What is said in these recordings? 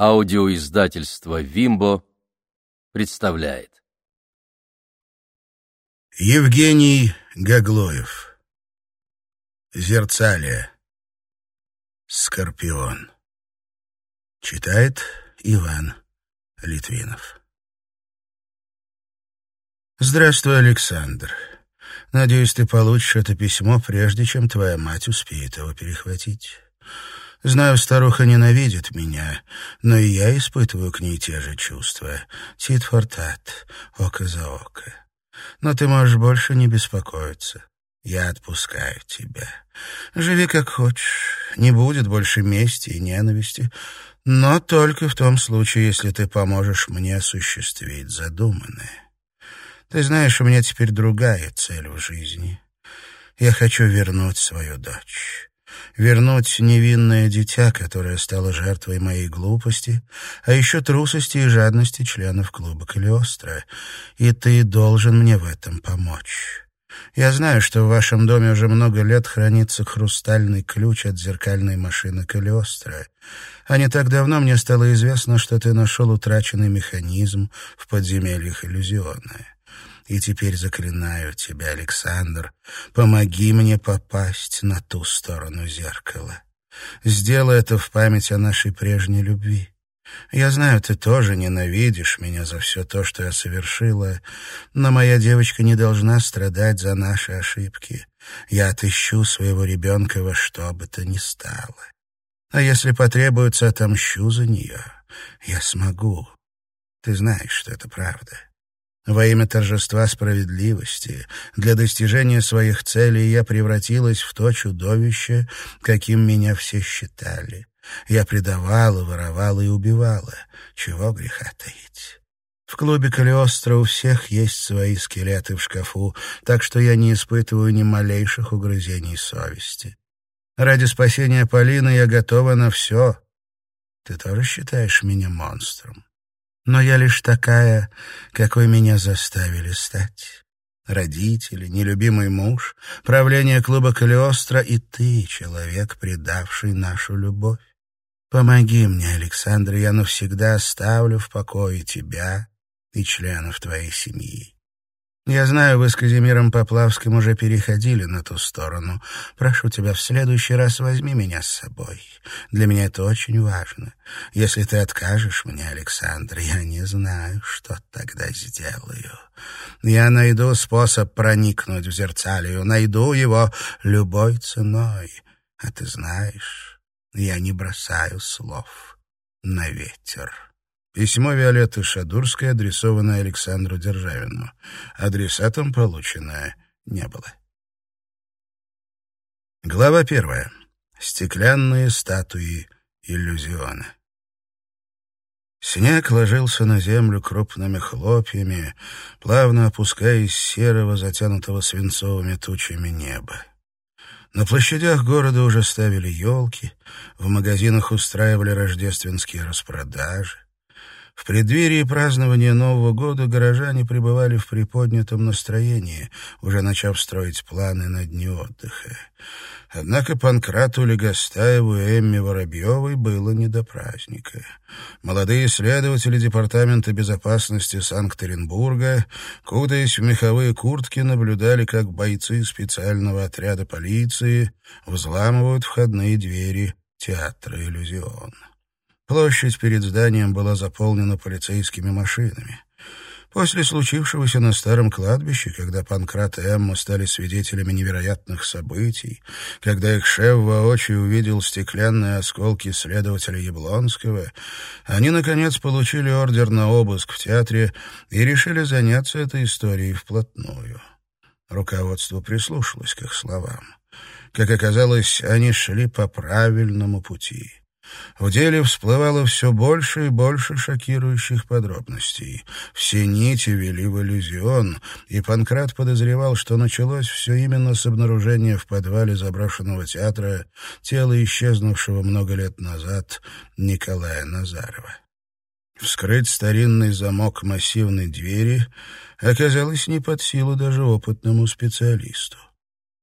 Аудиоиздательство «Вимбо» представляет. Евгений Гаглоев. Зерцалия. Скорпион. Читает Иван Литвинов. Здравствуй, Александр. Надеюсь, ты получишь это письмо, прежде чем твоя мать успеет его перехватить. Знаю, старуха ненавидит меня, но и я испытываю к ней те же чувства. Тит for тат, око за око. Но ты можешь больше не беспокоиться. Я отпускаю тебя. Живи как хочешь. Не будет больше мести и ненависти, но только в том случае, если ты поможешь мне осуществить задуманное. Ты знаешь, у меня теперь другая цель в жизни. Я хочу вернуть свою дочь вернуть невинное дитя, которое стало жертвой моей глупости, а еще трусости и жадности членов клуба Калиостро. И ты должен мне в этом помочь. Я знаю, что в вашем доме уже много лет хранится хрустальный ключ от зеркальной машины Калиостро. А не так давно мне стало известно, что ты нашел утраченный механизм в подземельях иллюзиона. И теперь заклинаю тебя, Александр, помоги мне попасть на ту сторону зеркала. Сделай это в память о нашей прежней любви. Я знаю, ты тоже ненавидишь меня за все то, что я совершила, но моя девочка не должна страдать за наши ошибки. Я отыщу своего ребенка во что бы то ни стало. А если потребуется, отомщу за нее. Я смогу. Ты знаешь, что это правда. Во имя торжества справедливости, для достижения своих целей я превратилась в то чудовище, каким меня все считали. Я предавала, воровала и убивала. Чего греха таить? В клубе Калиостро у всех есть свои скелеты в шкафу, так что я не испытываю ни малейших угрызений совести. Ради спасения Полины я готова на все. Ты тоже считаешь меня монстром? Но я лишь такая, какой меня заставили стать. Родители, нелюбимый муж, правление клуба Калиостро и ты, человек, предавший нашу любовь. Помоги мне, Александр, я навсегда оставлю в покое тебя и членов твоей семьи. Я знаю, вы с Казимиром Поплавским уже переходили на ту сторону. Прошу тебя, в следующий раз возьми меня с собой. Для меня это очень важно. Если ты откажешь мне, Александр, я не знаю, что тогда сделаю. Я найду способ проникнуть в зерцалию, найду его любой ценой. А ты знаешь, я не бросаю слов на ветер. Письмо Виолетты Шадурской, адресованное Александру Державину. Адресатом полученное не было. Глава первая. Стеклянные статуи иллюзиона. Снег ложился на землю крупными хлопьями, плавно опускаясь серого, затянутого свинцовыми тучами неба. На площадях города уже ставили елки, в магазинах устраивали рождественские распродажи. В преддверии празднования Нового года горожане пребывали в приподнятом настроении, уже начав строить планы на дни отдыха. Однако Панкрату Легостаеву и Эмме Воробьевой было не до праздника. Молодые следователи Департамента безопасности Санкт-Петербурга, кутаясь в меховые куртки, наблюдали, как бойцы специального отряда полиции взламывают входные двери театра «Иллюзион». Площадь перед зданием была заполнена полицейскими машинами. После случившегося на старом кладбище, когда Панкрат и Эмма стали свидетелями невероятных событий, когда их шеф воочию увидел стеклянные осколки следователя Яблонского, они, наконец, получили ордер на обыск в театре и решили заняться этой историей вплотную. Руководство прислушалось к их словам. Как оказалось, они шли по правильному пути. В деле всплывало все больше и больше шокирующих подробностей. Все нити вели в иллюзион, и Панкрат подозревал, что началось все именно с обнаружения в подвале заброшенного театра тела исчезнувшего много лет назад Николая Назарова. Вскрыть старинный замок массивной двери оказалось не под силу даже опытному специалисту.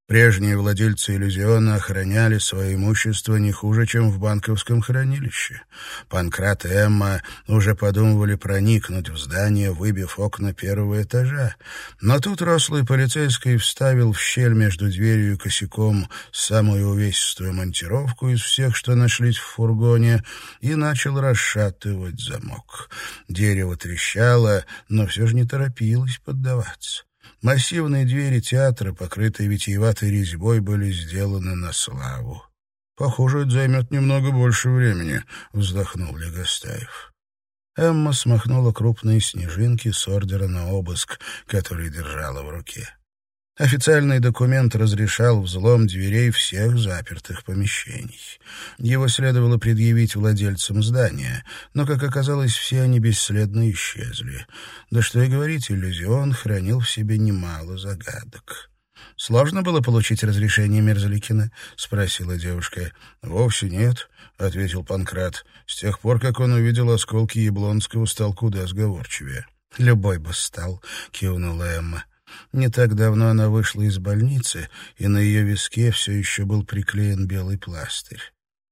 Прежние владельцы иллюзиона охраняли свое имущество не хуже, чем в банковском хранилище. Панкрат и Эмма уже подумывали проникнуть в здание, выбив окна первого этажа. Но тут рослый полицейский вставил в щель между дверью и косяком самую увесистую монтировку из всех, что нашлись в фургоне, и начал расшатывать замок. Дерево трещало, но все же не торопилось поддаваться. Массивные двери театра, покрытые витиеватой резьбой, были сделаны на славу. «Похоже, это займет немного больше времени», — вздохнул Легостаев. Эмма смахнула крупные снежинки с ордера на обыск, который держала в руке. Официальный документ разрешал взлом дверей всех запертых помещений. Его следовало предъявить владельцам здания, но, как оказалось, все они бесследно исчезли. Да что и говорить, иллюзион хранил в себе немало загадок. «Сложно было получить разрешение Мерзликина?» — спросила девушка. «Вовсе нет», — ответил Панкрат. «С тех пор, как он увидел осколки Яблонского, стал куда сговорчивее». «Любой бы стал», — кивнула Эмма. Не так давно она вышла из больницы, и на ее виске все еще был приклеен белый пластырь.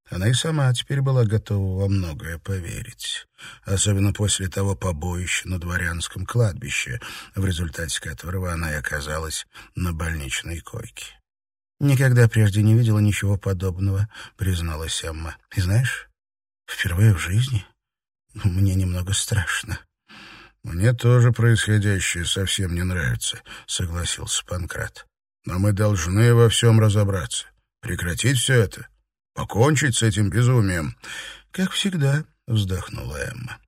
Она и сама теперь была готова во многое поверить, особенно после того побоища на дворянском кладбище, в результате которого она и оказалась на больничной койке. «Никогда прежде не видела ничего подобного», — призналась Эмма. «И знаешь, впервые в жизни мне немного страшно». «Мне тоже происходящее совсем не нравится», — согласился Панкрат. «Но мы должны во всем разобраться. Прекратить все это. Покончить с этим безумием». «Как всегда», — вздохнула Эмма.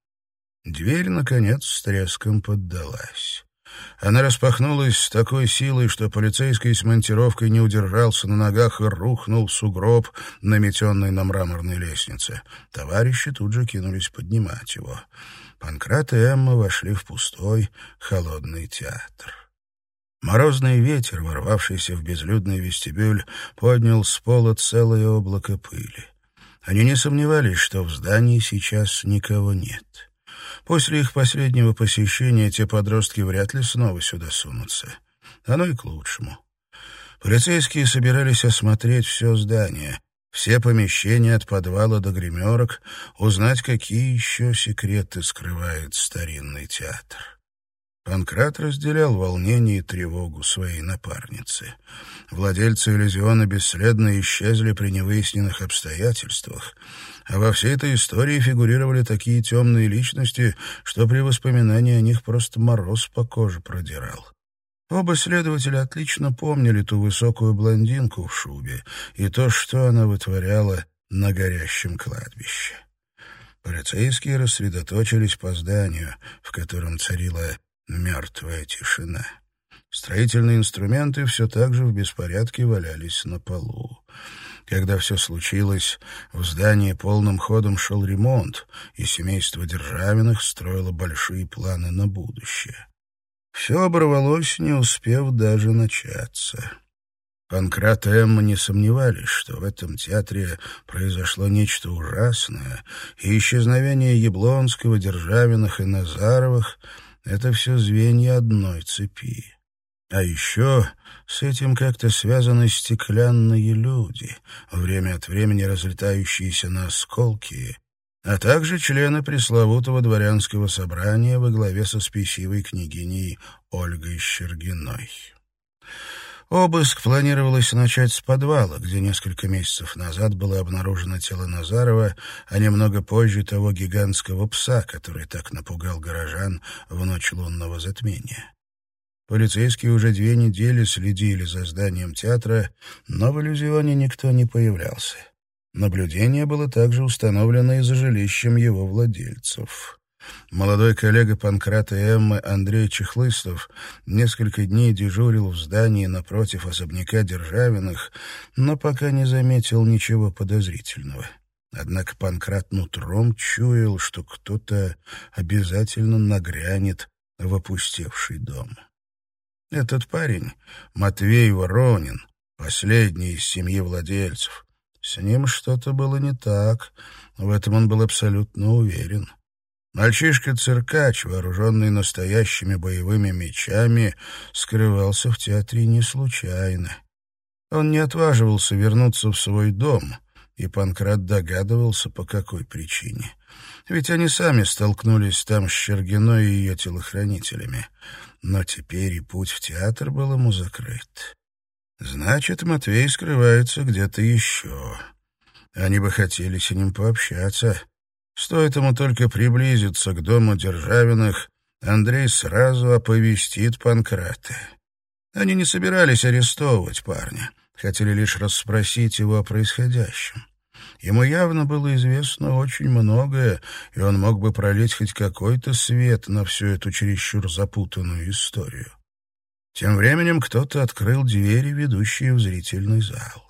Дверь, наконец, с треском поддалась. Она распахнулась с такой силой, что полицейский с монтировкой не удержался на ногах и рухнул в сугроб, наметенный на мраморной лестнице. Товарищи тут же кинулись поднимать его. Панкрат и Эмма вошли в пустой, холодный театр. Морозный ветер, ворвавшийся в безлюдный вестибюль, поднял с пола целое облако пыли. Они не сомневались, что в здании сейчас никого нет. После их последнего посещения те подростки вряд ли снова сюда сунутся. Оно и к лучшему. Полицейские собирались осмотреть все здание, все помещения от подвала до гримерок, узнать, какие еще секреты скрывает старинный театр. Панкрат разделял волнение и тревогу своей напарницы. Владельцы иллюзиона бесследно исчезли при невыясненных обстоятельствах, а во всей этой истории фигурировали такие темные личности, что при воспоминании о них просто мороз по коже продирал. Оба следователя отлично помнили ту высокую блондинку в шубе и то, что она вытворяла на горящем кладбище. Полицейские рассредоточились по зданию, в котором царила мертвая тишина. Строительные инструменты все так же в беспорядке валялись на полу. Когда все случилось, в здании полным ходом шел ремонт, и семейство Державиных строило большие планы на будущее. Все оборвалось, не успев даже начаться. Панкрат и Эмма не сомневались, что в этом театре произошло нечто ужасное, и исчезновение Яблонского, Державиных и Назаровых — это все звенья одной цепи. А еще с этим как-то связаны стеклянные люди, время от времени разлетающиеся на осколки, а также члены пресловутого дворянского собрания во главе со спесивой княгиней Ольгой Щергиной. Обыск планировалось начать с подвала, где несколько месяцев назад было обнаружено тело Назарова, а немного позже того гигантского пса, который так напугал горожан в ночь лунного затмения. Полицейские уже две недели следили за зданием театра, но в иллюзионе никто не появлялся. Наблюдение было также установлено и за жилищем его владельцев. Молодой коллега Панкрата Эммы Андрей Чехлыстов несколько дней дежурил в здании напротив особняка Державиных, но пока не заметил ничего подозрительного. Однако Панкрат нутром чуял, что кто-то обязательно нагрянет в опустевший дом. Этот парень, Матвей Воронин, последний из семьи владельцев, с ним что-то было не так, в этом он был абсолютно уверен. Мальчишка-циркач, вооруженный настоящими боевыми мечами, скрывался в театре не случайно. Он не отваживался вернуться в свой дом, и Панкрат догадывался, по какой причине. Ведь они сами столкнулись там с Щергиной и ее телохранителями. Но теперь и путь в театр был ему закрыт. Значит, Матвей скрывается где-то еще. Они бы хотели с ним пообщаться. Стоит ему только приблизиться к дому Державиных, Андрей сразу оповестит Панкрата. Они не собирались арестовывать парня, хотели лишь расспросить его о происходящем. Ему явно было известно очень многое, и он мог бы пролить хоть какой-то свет на всю эту чересчур запутанную историю. Тем временем кто-то открыл двери, ведущие в зрительный зал.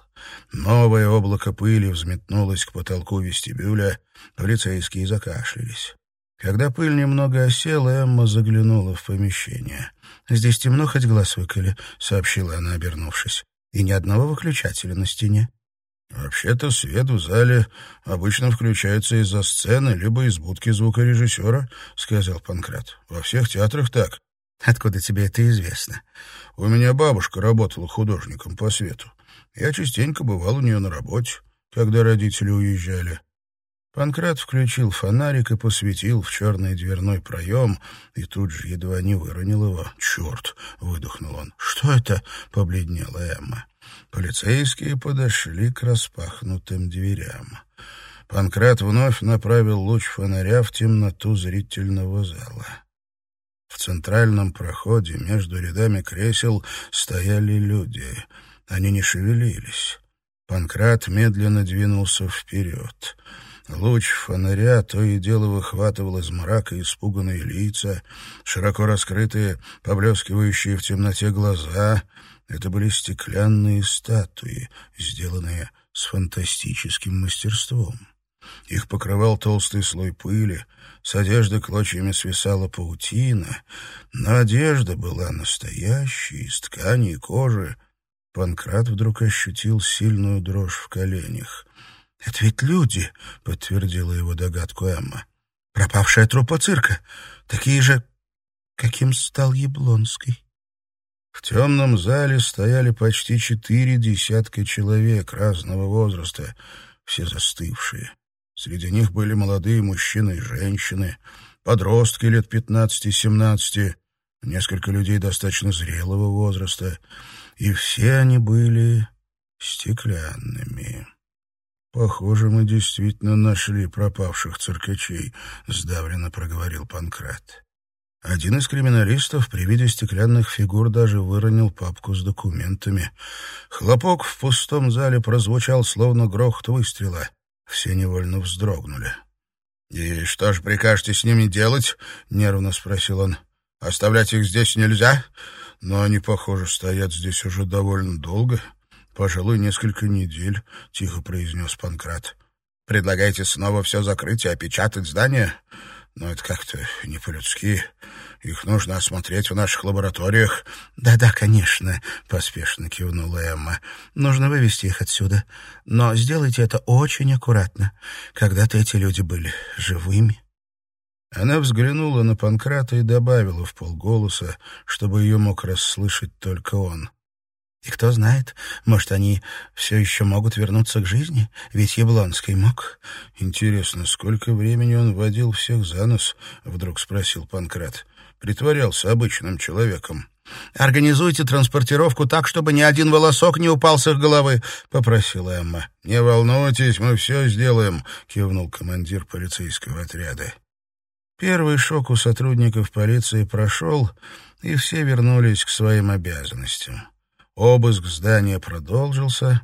Новое облако пыли взметнулось к потолку вестибюля, полицейские закашлялись. Когда пыль немного осела, Эмма заглянула в помещение. «Здесь темно, хоть глаз выколи», — сообщила она, обернувшись. «И ни одного выключателя на стене». «Вообще-то свет в зале обычно включается из-за сцены либо из будки звукорежиссера», — сказал Панкрат. «Во всех театрах так». «Откуда тебе это известно?» «У меня бабушка работала художником по свету. Я частенько бывал у нее на работе, когда родители уезжали. Панкрат включил фонарик и посветил в черный дверной проем, и тут же едва не выронил его. «Черт!» — выдохнул он. «Что это?» — побледнела Эмма. Полицейские подошли к распахнутым дверям. Панкрат вновь направил луч фонаря в темноту зрительного зала. В центральном проходе между рядами кресел стояли люди. Они не шевелились. Панкрат медленно двинулся вперед. Луч фонаря то и дело выхватывал из мрака испуганные лица, широко раскрытые, поблескивающие в темноте глаза. Это были стеклянные статуи, сделанные с фантастическим мастерством. Их покрывал толстый слой пыли, с одежды клочьями свисала паутина, но одежда была настоящей, из ткани и кожи. Панкрат вдруг ощутил сильную дрожь в коленях. «Это ведь люди», — подтвердила его догадку Эмма. «Пропавшая труппа цирка. Такие же, каким стал Яблонский». В темном зале стояли почти четыре десятка человек разного возраста, все застывшие. Среди них были молодые мужчины и женщины, подростки лет пятнадцати-семнадцати, несколько людей достаточно зрелого возраста, и все они были стеклянными. «Похоже, мы действительно нашли пропавших циркачей», — сдавленно проговорил Панкрат. Один из криминалистов при виде стеклянных фигур даже выронил папку с документами. Хлопок в пустом зале прозвучал, словно грохот выстрела. Все невольно вздрогнули. «И что же прикажете с ними делать?» — нервно спросил он. «Оставлять их здесь нельзя?» «Но они, похоже, стоят здесь уже довольно долго. «Пожалуй, несколько недель», — тихо произнес Панкрат. «Предлагаете снова все закрыть и опечатать здание? Но это как-то не по-людски. Их нужно осмотреть в наших лабораториях». «Да-да, конечно», — поспешно кивнула Эмма. «Нужно вывести их отсюда. Но сделайте это очень аккуратно. Когда-то эти люди были живыми». Она взглянула на Панкрата и добавила в полголоса, чтобы ее мог расслышать только он. И кто знает, может, они все еще могут вернуться к жизни, ведь Яблонский мог. Интересно, сколько времени он водил всех за нос? Вдруг спросил Панкрат. Притворялся обычным человеком. «Организуйте транспортировку так, чтобы ни один волосок не упал с их головы», — попросила Эмма. «Не волнуйтесь, мы все сделаем», — кивнул командир полицейского отряда. Первый шок у сотрудников полиции прошел, и все вернулись к своим обязанностям. Обыск здания продолжился,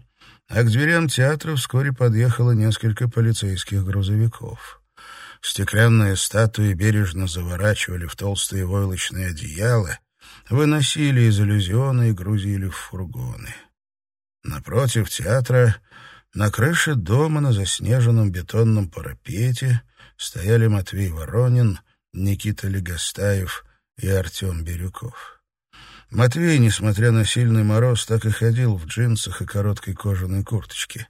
а к дверям театра вскоре подъехало несколько полицейских грузовиков. Стеклянные статуи бережно заворачивали в толстые войлочные одеяла, выносили из иллюзиона и грузили в фургоны. Напротив театра, на крыше дома на заснеженном бетонном парапете стояли Матвей Воронин, Никита Легостаев и Артем Бирюков. Матвей, несмотря на сильный мороз, так и ходил в джинсах и короткой кожаной курточке.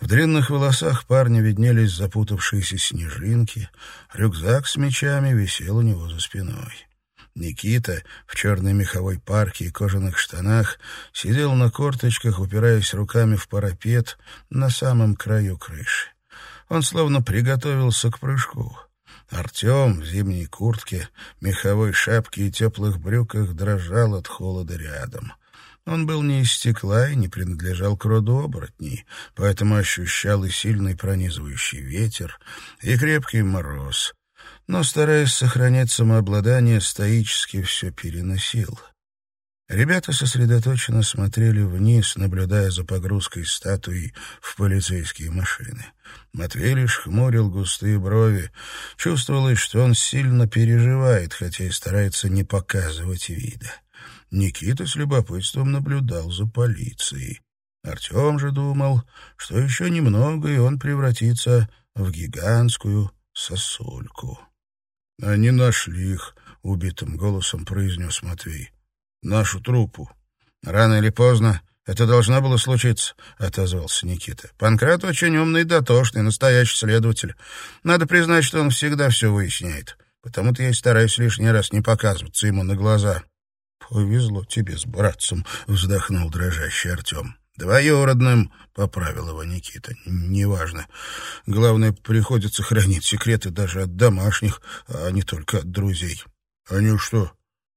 В длинных волосах парня виднелись запутавшиеся снежинки, рюкзак с мечами висел у него за спиной. Никита в черной меховой парке и кожаных штанах сидел на корточках, упираясь руками в парапет на самом краю крыши. Он словно приготовился к прыжку. Артем в зимней куртке, меховой шапке и теплых брюках дрожал от холода рядом. Он был не из стекла и не принадлежал к роду оборотней, поэтому ощущал и сильный пронизывающий ветер, и крепкий мороз. Но, стараясь сохранять самообладание, стоически все переносил. Ребята сосредоточенно смотрели вниз, наблюдая за погрузкой статуи в полицейские машины. Матвей лишь хмурил густые брови. Чувствовалось, что он сильно переживает, хотя и старается не показывать вида. Никита с любопытством наблюдал за полицией. Артем же думал, что еще немного, и он превратится в гигантскую сосульку. — Они нашли их, — убитым голосом произнес Матвей. — Нашу трупу. Рано или поздно это должно было случиться, — отозвался Никита. Панкрат очень умный дотошный, настоящий следователь. Надо признать, что он всегда все выясняет. Потому-то я и стараюсь лишний раз не показываться ему на глаза. «Повезло тебе с братцем», — вздохнул дрожащий Артем. «Двоюродным», — поправил его Никита. «Неважно. Главное, приходится хранить секреты даже от домашних, а не только от друзей». «Они что,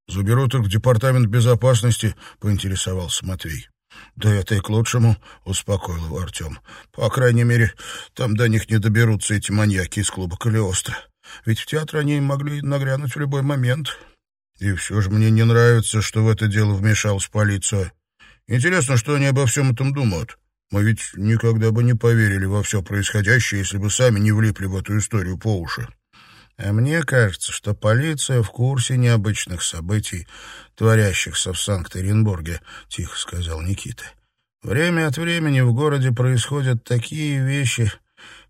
заберут их в департамент безопасности?» — поинтересовался Матвей. «Да это и к лучшему», — успокоил его Артем. «По крайней мере, там до них не доберутся эти маньяки из клуба Калиостро. Ведь в театр они могли нагрянуть в любой момент». И все же мне не нравится, что в это дело вмешалась полиция. Интересно, что они обо всем этом думают. Мы ведь никогда бы не поверили во все происходящее, если бы сами не влипли в эту историю по уши. А мне кажется, что полиция в курсе необычных событий, творящихся в Санкт-Петербурге, — тихо сказал Никита. Время от времени в городе происходят такие вещи,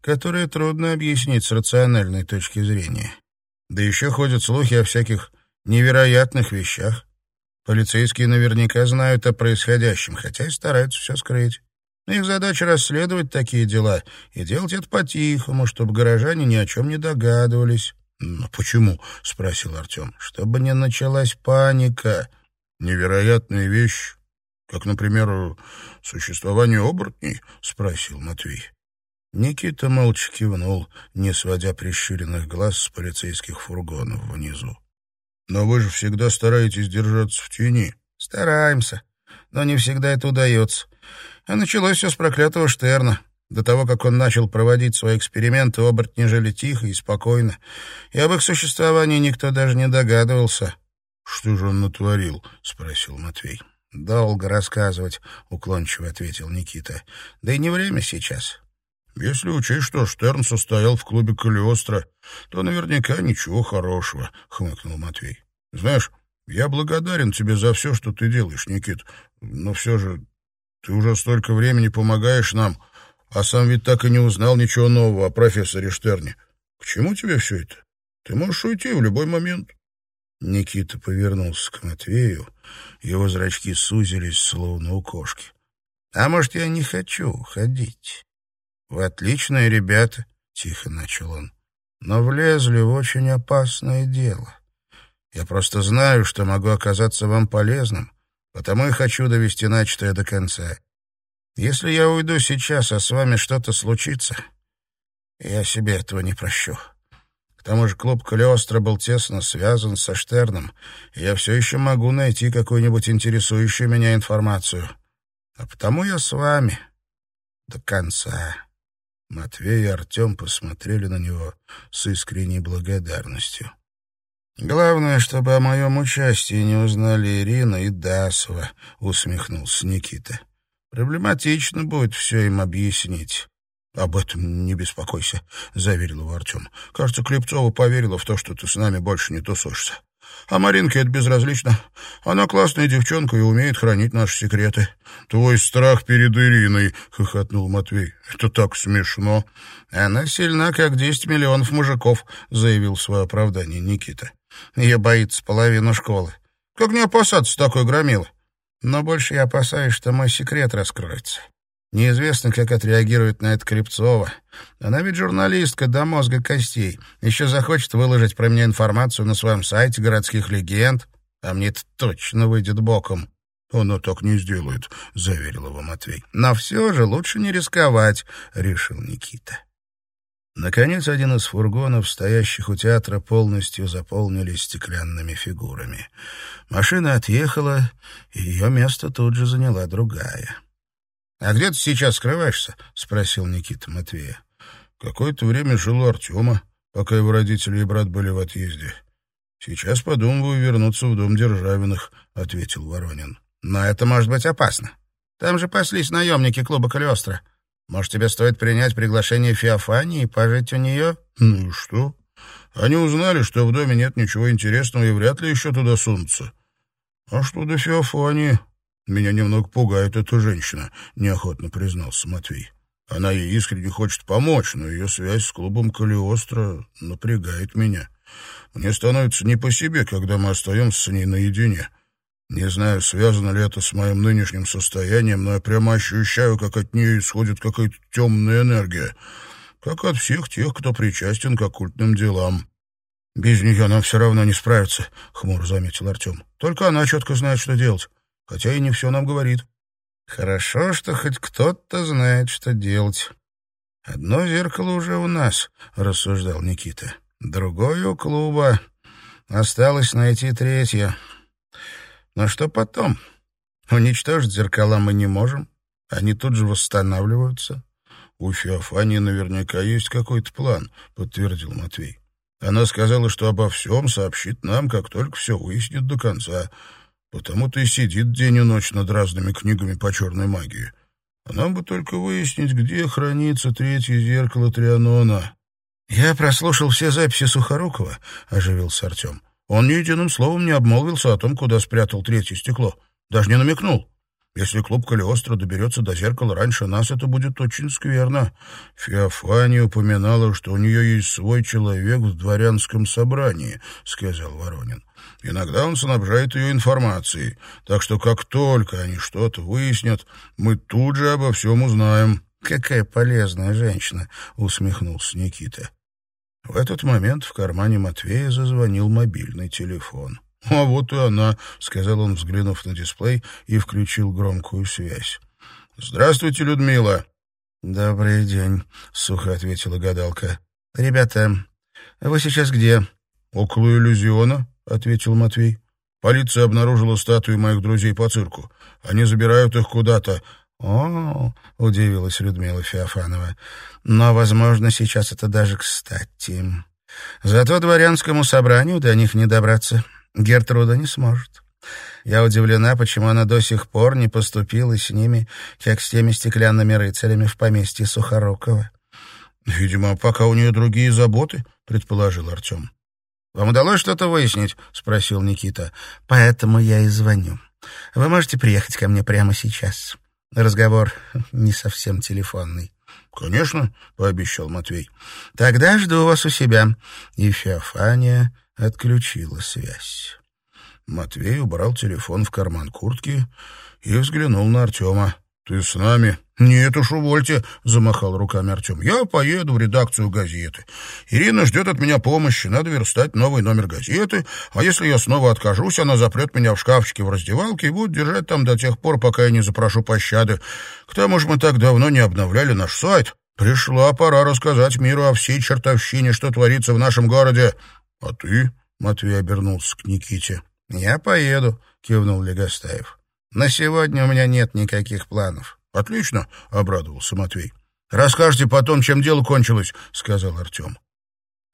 которые трудно объяснить с рациональной точки зрения. Да еще ходят слухи о всяких невероятных вещах. Полицейские наверняка знают о происходящем, хотя и стараются все скрыть. Их задача расследовать такие дела и делать это по-тихому, чтобы горожане ни о чем не догадывались. «Но почему?» — спросил Артем. «Чтобы не началась паника». «Невероятные вещи, как, например, существование оборотней?» — спросил Матвей. Никита молча кивнул, не сводя прищуренных глаз с полицейских фургонов внизу. Но вы же всегда стараетесь держаться в тени. Стараемся, но не всегда это удается. А началось все с проклятого Штерна. До того, как он начал проводить свои эксперименты, оборотни жили тихо и спокойно, и об их существовании никто даже не догадывался. — Что же он натворил? — спросил Матвей. — Долго рассказывать, — уклончиво ответил Никита. — Да и не время сейчас. — Если учесть, что Штерн состоял в клубе Калиостро, то наверняка ничего хорошего, — хмыкнул Матвей. — Знаешь, я благодарен тебе за все, что ты делаешь, Никит, но все же ты уже столько времени помогаешь нам, а сам ведь так и не узнал ничего нового о профессоре Штерне. К чему тебе все это? Ты можешь уйти в любой момент. Никита повернулся к Матвею, его зрачки сузились, словно у кошки. — А может, я не хочу уходить? — Вы отличные ребята, — тихо начал он но влезли в очень опасное дело. Я просто знаю, что могу оказаться вам полезным, потому и хочу довести начатое до конца. Если я уйду сейчас, а с вами что-то случится, я себе этого не прощу. К тому же клуб Калиостро был тесно связан со Штерном, и я все еще могу найти какую-нибудь интересующую меня информацию. А потому я с вами до конца». Матвей и Артем посмотрели на него с искренней благодарностью. «Главное, чтобы о моем участии не узнали Ирина и Дасова», — усмехнулся Никита. «Проблематично будет все им объяснить». «Об этом не беспокойся», — заверил его Артем. «Кажется, Клепцова поверила в то, что ты с нами больше не тусуешься. А Маринке это безразлично. Она классная девчонка и умеет хранить наши секреты. — Твой страх перед Ириной, — хохотнул Матвей. — Это так смешно. — Она сильна, как десять миллионов мужиков, — заявил свое оправдание Никита. Ее боится половина школы. Как не опасаться такой громилы? Но больше я опасаюсь, что мой секрет раскроется. Неизвестно, как отреагирует на это Крепцова. Она ведь журналистка до мозга костей. Еще захочет выложить про меня информацию на своем сайте городских легенд. А мне это точно выйдет боком. «Она так не сделает», — заверил его Матвей. «Но все же лучше не рисковать», — решил Никита. Наконец, один из фургонов, стоящих у театра, полностью заполнились стеклянными фигурами. Машина отъехала, и ее место тут же заняла другая. — А где ты сейчас скрываешься? — спросил Никита Матвея. — Какое-то время жил у Артема, пока его родители и брат были в отъезде. Сейчас подумываю вернуться в дом Державиных, — ответил Воронин. — Но это может быть опасно. Там же паслись наемники клуба Калиостро. Может, тебе стоит принять приглашение Феофании и пожить у нее? Ну и что? Они узнали, что в доме нет ничего интересного и вряд ли еще туда сунутся. А что до Феофании? Меня немного пугает эта женщина, неохотно признался Матвей. Она ей искренне хочет помочь, но ее связь с клубом Калиостро напрягает меня. Мне становится не по себе, когда мы остаемся с ней наедине. Не знаю, связано ли это с моим нынешним состоянием, но я прямо ощущаю, как от нее исходит какая-то темная энергия, как от всех тех, кто причастен к оккультным делам. «Без нее нам все равно не справиться», — хмуро заметил Артем. «Только она четко знает, что делать, хотя и не все нам говорит». «Хорошо, что хоть кто-то знает, что делать. Одно зеркало уже у нас», — рассуждал Никита. «Другое у клуба. Осталось найти третье». Но что потом? Уничтожить зеркала мы не можем. Они тут же восстанавливаются. У Феофании наверняка есть какой-то план, подтвердил Матвей. Она сказала, что обо всем сообщит нам, как только все выяснит до конца. Потому-то и сидит день и ночь над разными книгами по черной магии. А нам бы только выяснить, где хранится третье зеркало Трианона. — Я прослушал все записи Сухорукова, — оживился Артем. Он ни единым словом не обмолвился о том, куда спрятал третье стекло. Даже не намекнул. Если клуб Калиостро доберется до зеркала раньше нас, это будет очень скверно. Феофания упоминала, что у нее есть свой человек в дворянском собрании, — сказал Воронин. Иногда он снабжает ее информацией, так что как только они что-то выяснят, мы тут же обо всем узнаем. — Какая полезная женщина, — усмехнулся Никита. В этот момент в кармане Матвея зазвонил мобильный телефон. «А вот и она», — сказал он, взглянув на дисплей, и включил громкую связь. «Здравствуйте, Людмила». «Добрый день», — сухо ответила гадалка. «Ребята, вы сейчас где?» «Около иллюзиона», — ответил Матвей. «Полиция обнаружила статуи моих друзей по цирку. Они забирают их куда-то. «О, — удивилась Людмила Феофанова, — но, возможно, сейчас это даже кстати. Зато дворянскому собранию до них не добраться. Гертруда не сможет. Я удивлена, почему она до сих пор не поступила с ними, как с теми стеклянными рыцарями в поместье Сухорукова. «Видимо, пока у нее другие заботы», — предположил Артем. «Вам удалось что-то выяснить?» — спросил Никита. «Поэтому я и звоню. Вы можете приехать ко мне прямо сейчас?» Разговор не совсем телефонный. «Конечно», — пообещал Матвей. «Тогда жду вас у себя». И Феофания отключила связь. Матвей убрал телефон в карман куртки и взглянул на Артема. «Ты с нами?» «Нет уж, увольте», — замахал руками Артем. «Я поеду в редакцию газеты. Ирина ждет от меня помощи. Надо верстать новый номер газеты. А если я снова откажусь, она запрет меня в шкафчике в раздевалке и будет держать там до тех пор, пока я не запрошу пощады. К тому же мы так давно не обновляли наш сайт. Пришла пора рассказать миру о всей чертовщине, что творится в нашем городе. А ты?» — Матвей обернулся к Никите. «Я поеду», — кивнул Легостаев. На сегодня у меня нет никаких планов. Отлично, обрадовался Матвей. Расскажете потом, чем дело кончилось, сказал Артем.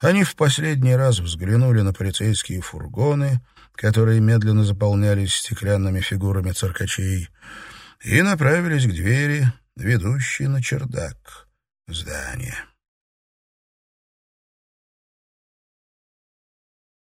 Они в последний раз взглянули на полицейские фургоны, которые медленно заполнялись стеклянными фигурами циркачей, и направились к двери, ведущей на чердак здания.